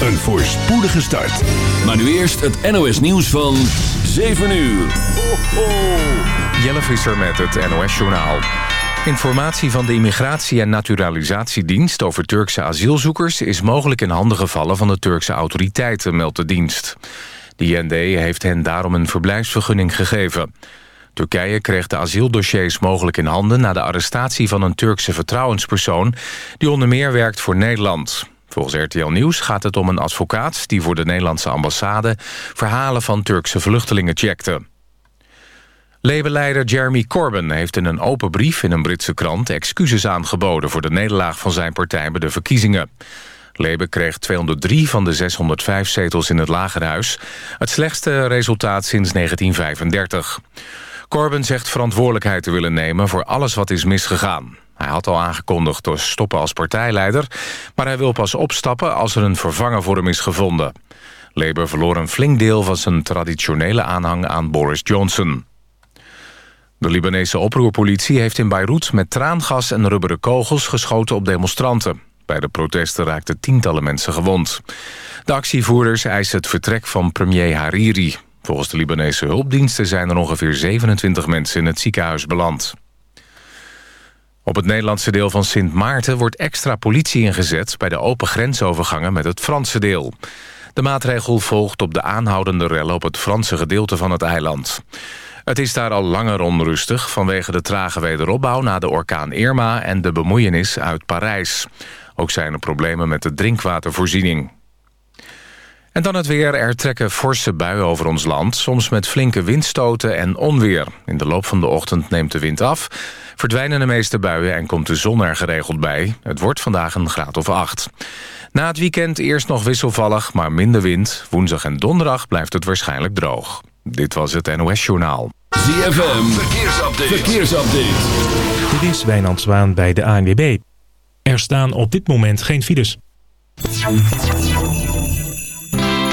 een voorspoedige start. Maar nu eerst het NOS nieuws van 7 uur. Ho, ho. Jelle Visser met het NOS-journaal. Informatie van de Immigratie- en Naturalisatiedienst over Turkse asielzoekers... is mogelijk in handen gevallen van de Turkse autoriteiten, meldt de dienst. De IND heeft hen daarom een verblijfsvergunning gegeven. Turkije kreeg de asieldossiers mogelijk in handen... na de arrestatie van een Turkse vertrouwenspersoon... die onder meer werkt voor Nederland. Volgens RTL Nieuws gaat het om een advocaat... die voor de Nederlandse ambassade... verhalen van Turkse vluchtelingen checkte. Labour-leider Jeremy Corbyn heeft in een open brief in een Britse krant... excuses aangeboden voor de nederlaag van zijn partij bij de verkiezingen. Labour kreeg 203 van de 605 zetels in het Lagerhuis. Het slechtste resultaat sinds 1935. Corbyn zegt verantwoordelijkheid te willen nemen voor alles wat is misgegaan. Hij had al aangekondigd te stoppen als partijleider... maar hij wil pas opstappen als er een vervanger voor hem is gevonden. Labour verloor een flink deel van zijn traditionele aanhang aan Boris Johnson. De Libanese oproerpolitie heeft in Beirut met traangas en rubberen kogels geschoten op demonstranten. Bij de protesten raakten tientallen mensen gewond. De actievoerders eisen het vertrek van premier Hariri. Volgens de Libanese hulpdiensten zijn er ongeveer 27 mensen in het ziekenhuis beland. Op het Nederlandse deel van Sint Maarten wordt extra politie ingezet... bij de open grensovergangen met het Franse deel. De maatregel volgt op de aanhoudende rellen op het Franse gedeelte van het eiland. Het is daar al langer onrustig vanwege de trage wederopbouw... na de orkaan Irma en de bemoeienis uit Parijs. Ook zijn er problemen met de drinkwatervoorziening. En dan het weer. Er trekken forse buien over ons land. Soms met flinke windstoten en onweer. In de loop van de ochtend neemt de wind af. Verdwijnen de meeste buien en komt de zon er geregeld bij. Het wordt vandaag een graad of acht. Na het weekend eerst nog wisselvallig, maar minder wind. Woensdag en donderdag blijft het waarschijnlijk droog. Dit was het NOS Journaal. ZFM, verkeersupdate. verkeersupdate. Dit is Wijnand Zwaan bij de ANWB. Er staan op dit moment geen files.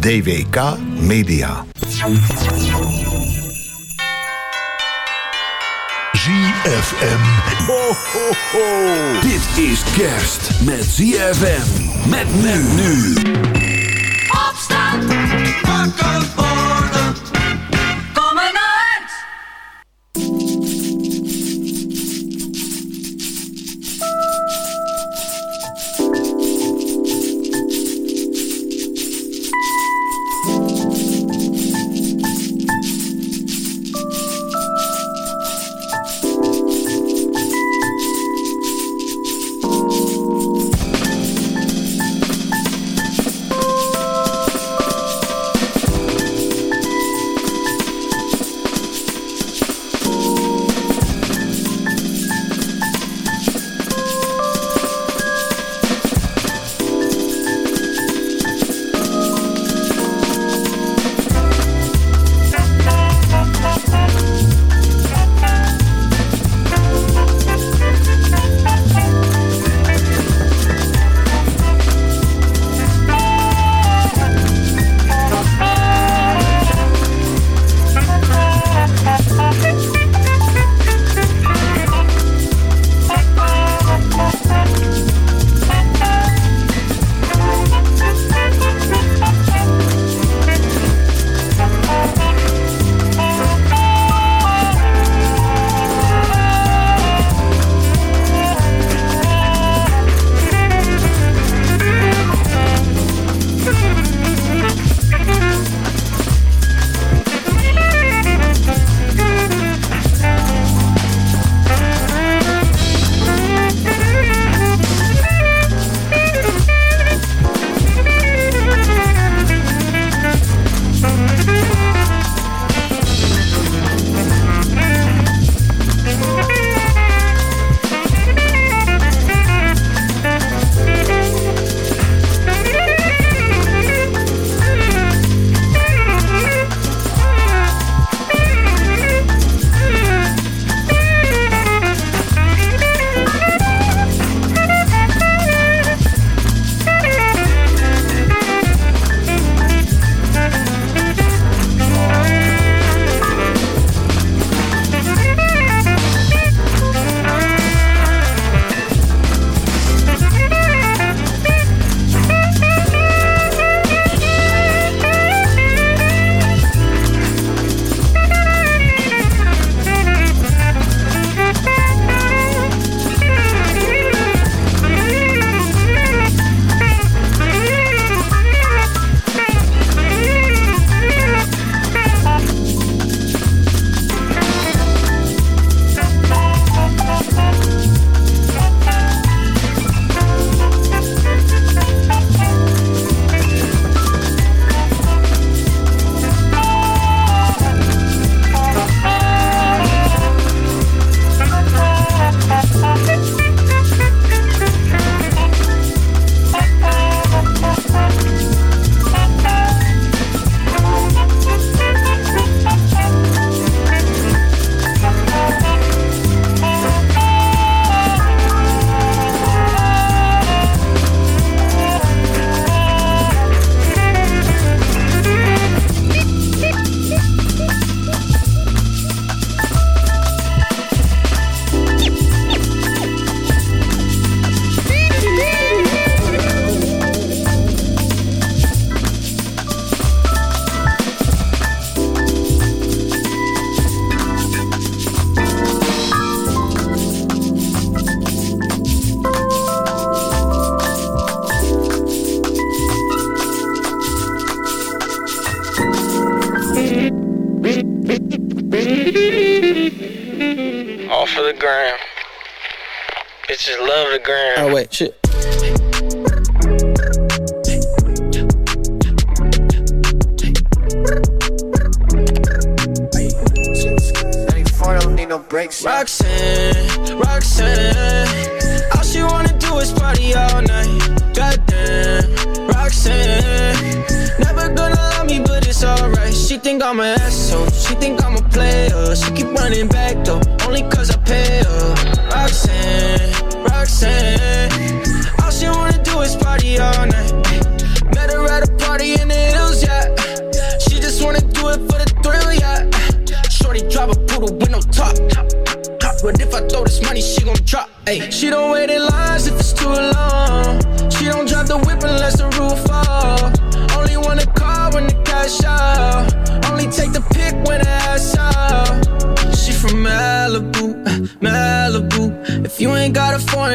DWK Media. ZFM. Ho, ho, ho. Dit is kerst met ZFM. Met men nu. Opstaan. Wakker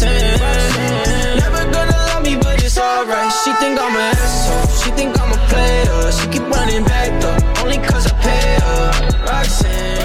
Roxanne. Never gonna love me, but it's alright. She think I'm an asshole. She think I'm a player. She keep running back though, only cause I pay her. Roxanne.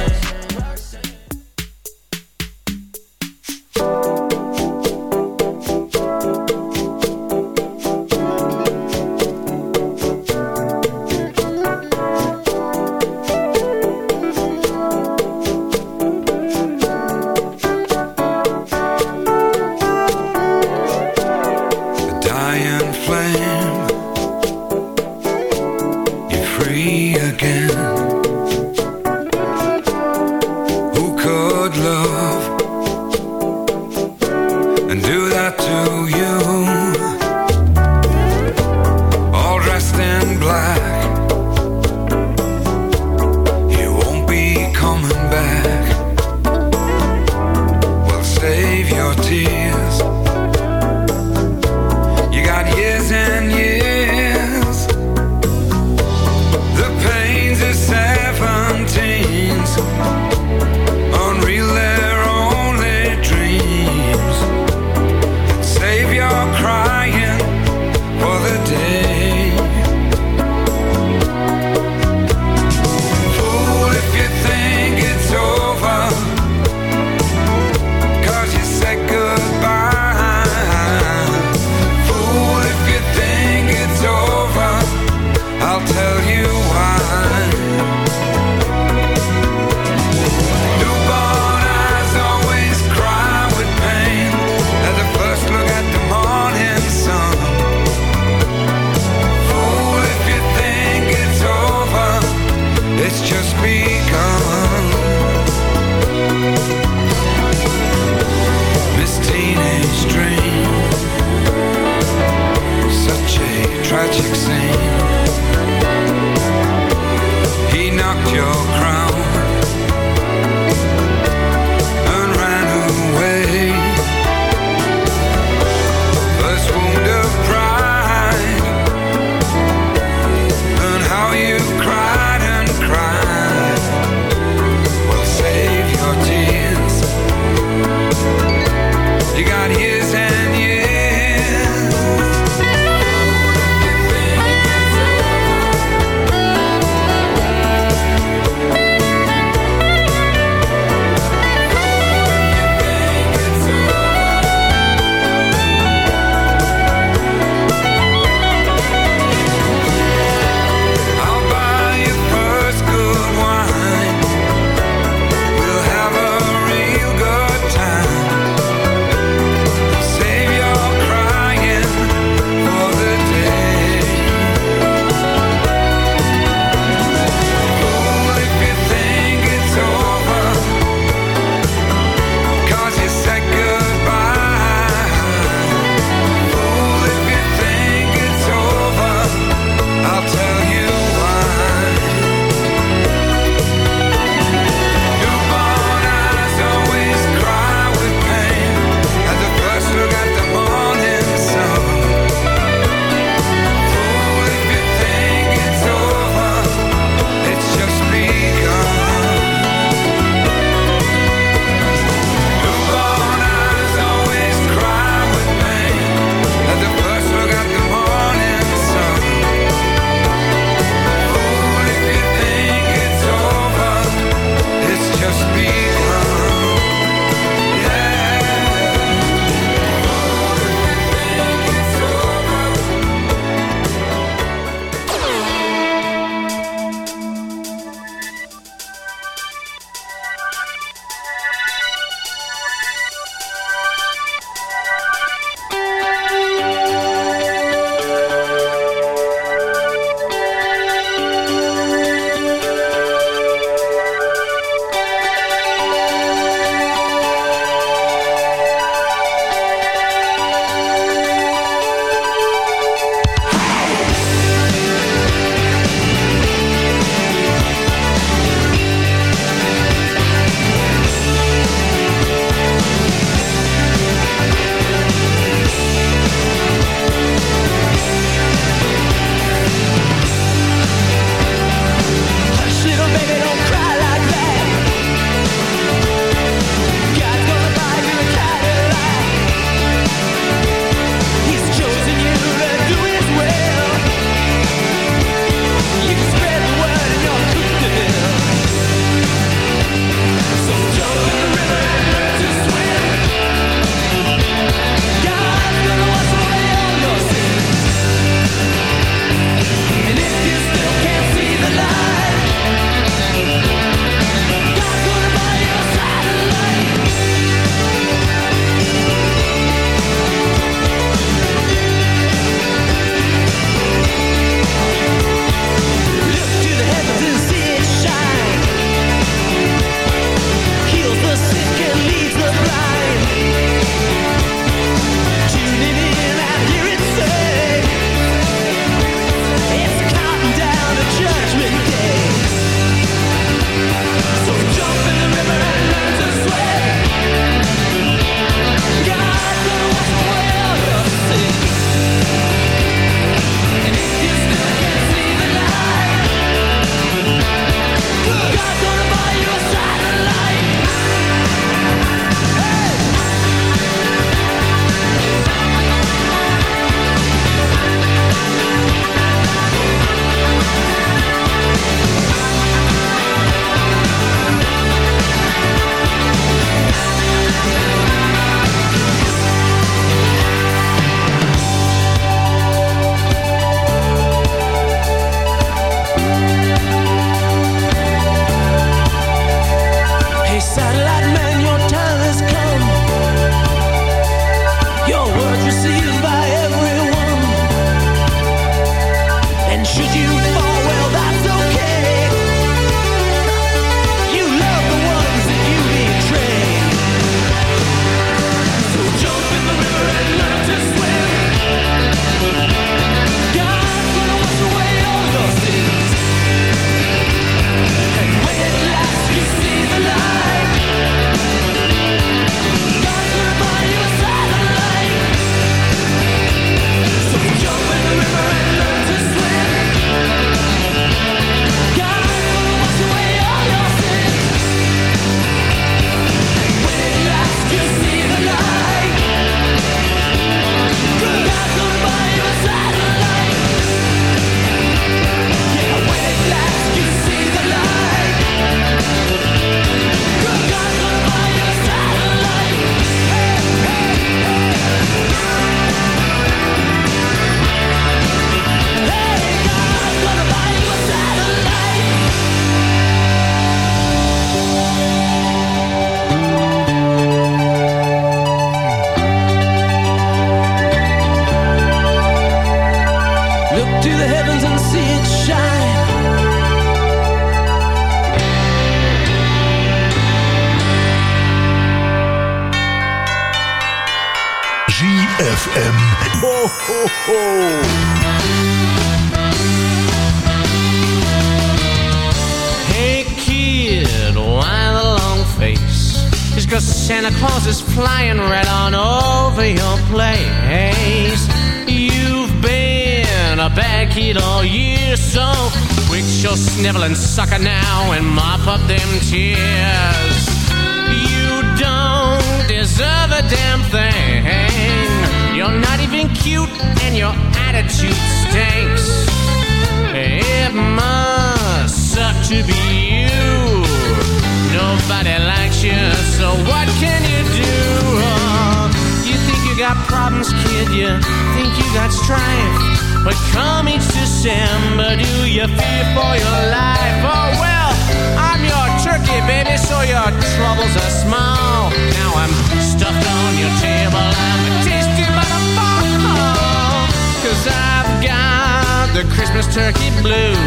Turkey blues.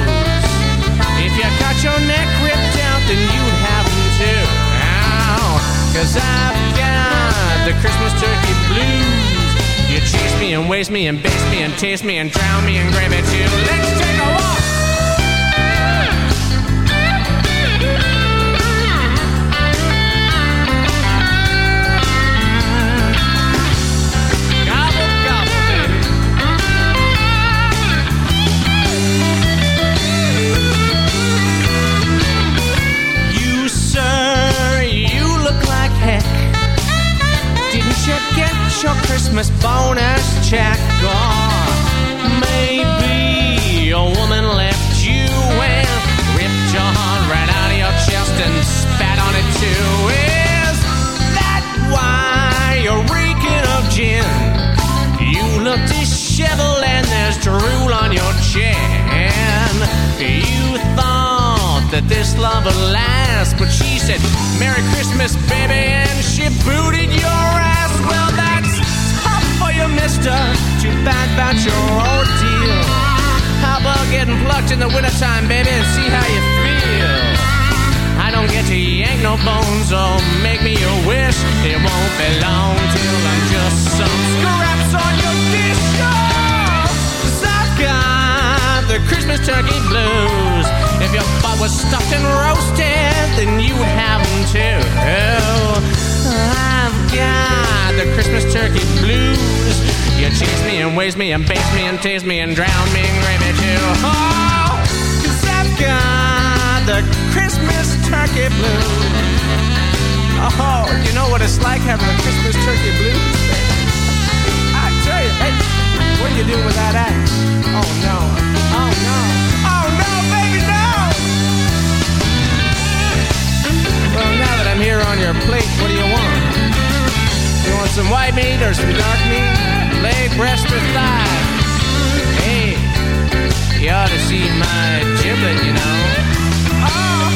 If you got your neck ripped out, then you'd have them too. Ow. Cause I've got the Christmas turkey blues. You chase me and waste me and baste me and taste me and drown me and grab it too. Let's take a walk. You get your Christmas bonus check? Or maybe a woman left you and ripped your heart right out of your chest and spat on it too. Is that why you're reeking of gin? You look disheveled and there's drool on your chin. You thought that this love would last, but she said, Merry Christmas, baby, and she booted your ass. You, mister. Too bad about your ordeal. How about getting plucked in the wintertime, baby, and see how you feel? I don't get to yank no bones or make me a wish. It won't be long till I'm just some scraps on your dish. Oh, I've got the Christmas turkey blues. If your butt was stuffed and roasted, then you would have them too. Oh, I've got the Christmas turkey blues. You chase me and waste me and baste me and taste me and drown me in gravy too. Oh, cause I've got the Christmas turkey blues. Oh, you know what it's like having the Christmas turkey blues? I tell you, hey, what do you do with that axe? Oh no, oh no, oh no, baby, no! Well, now that I'm here on your plate, what do you want? Some white meat or some dark meat? Leg, breast, or thigh? Hey, you ought to see my giblet, you know. Christmas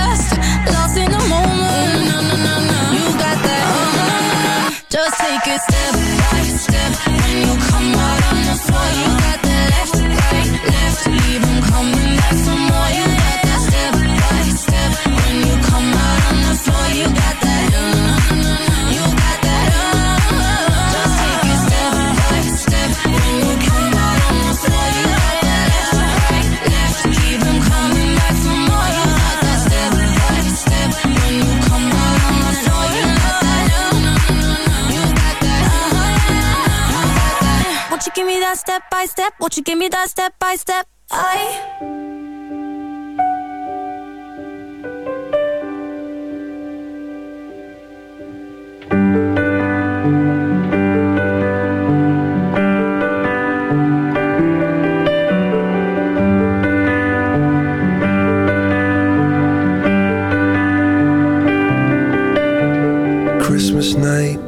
take a step by step. you give me that step by step? Won't you give me that step by step? I. Christmas night,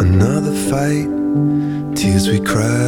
another fight, tears we cry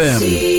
ZFM.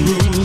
room.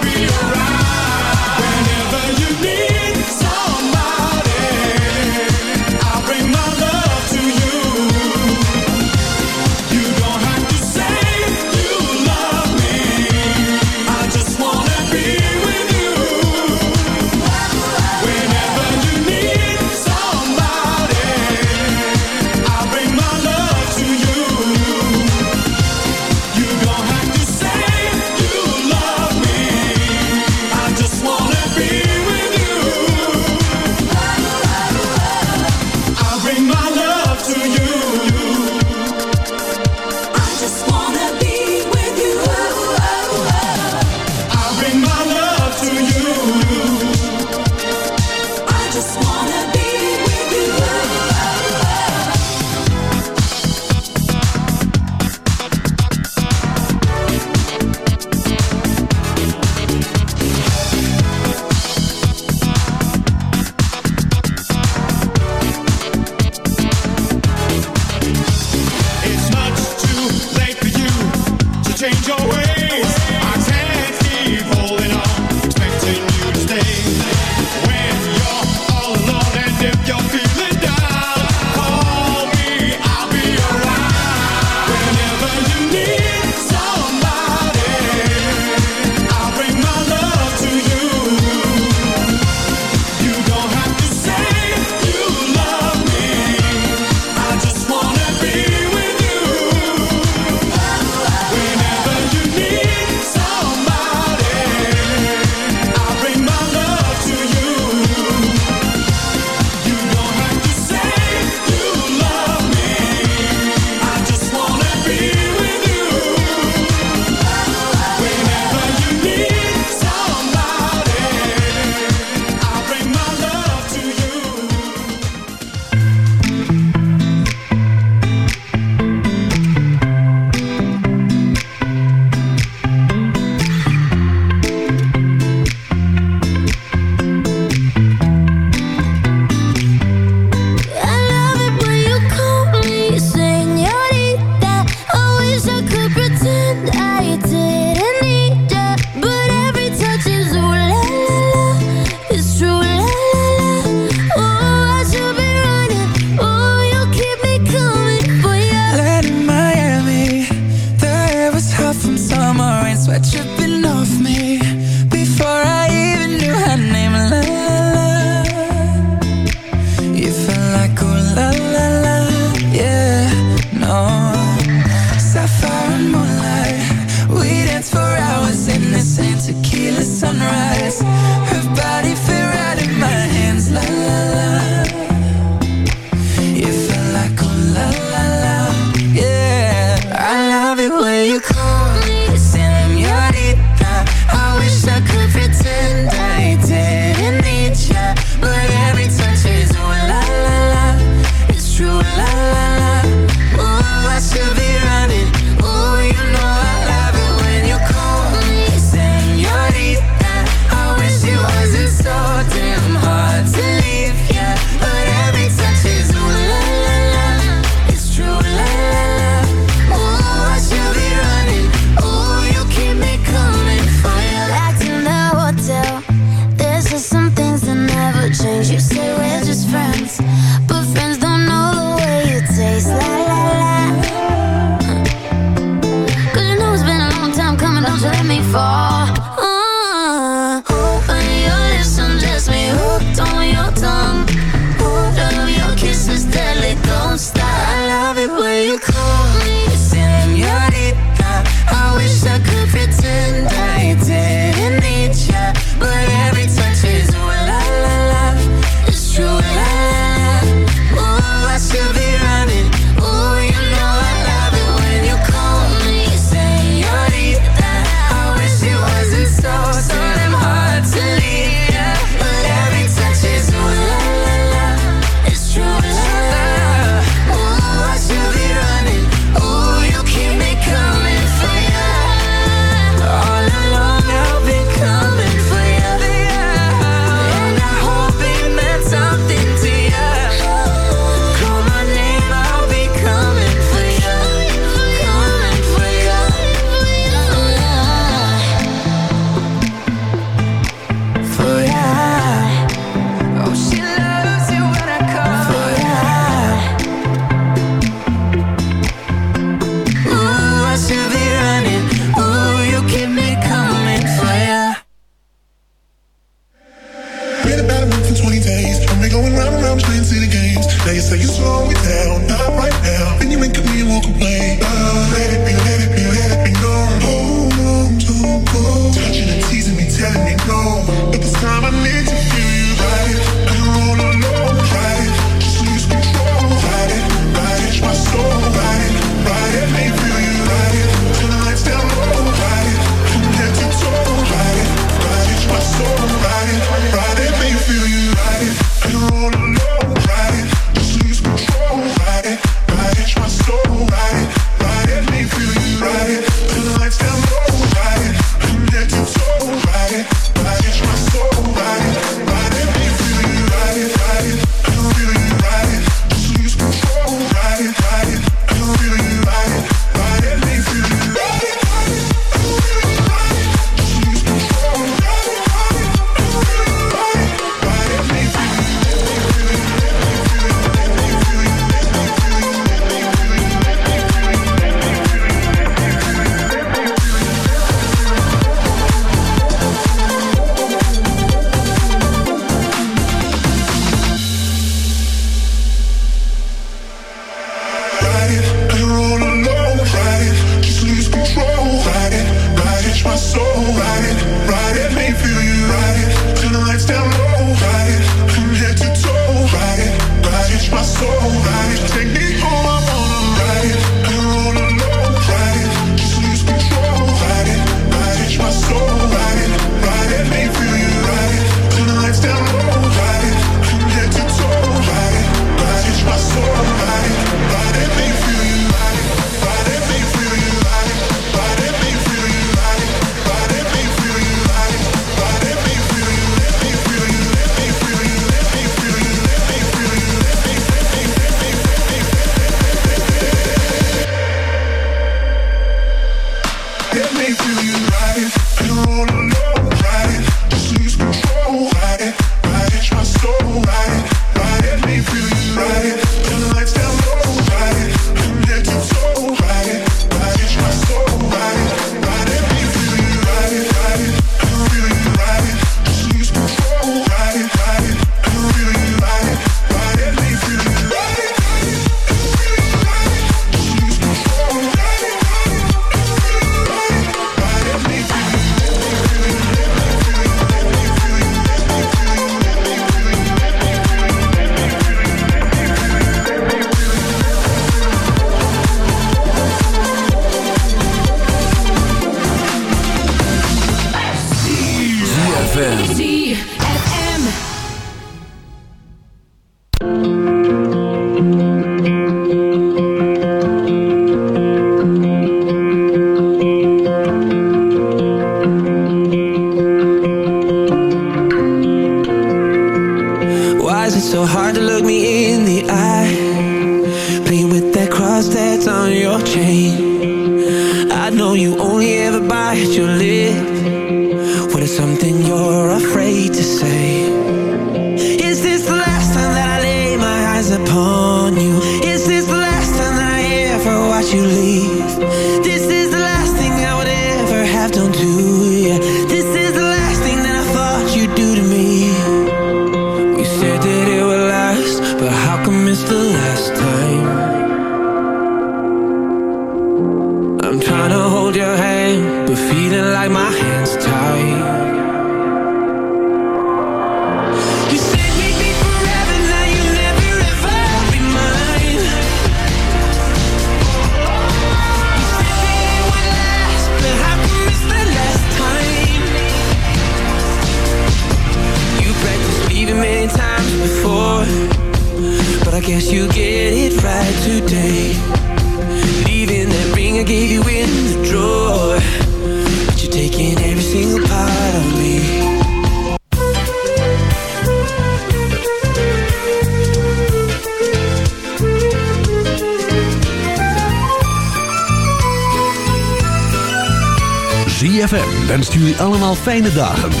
Fijne dagen. en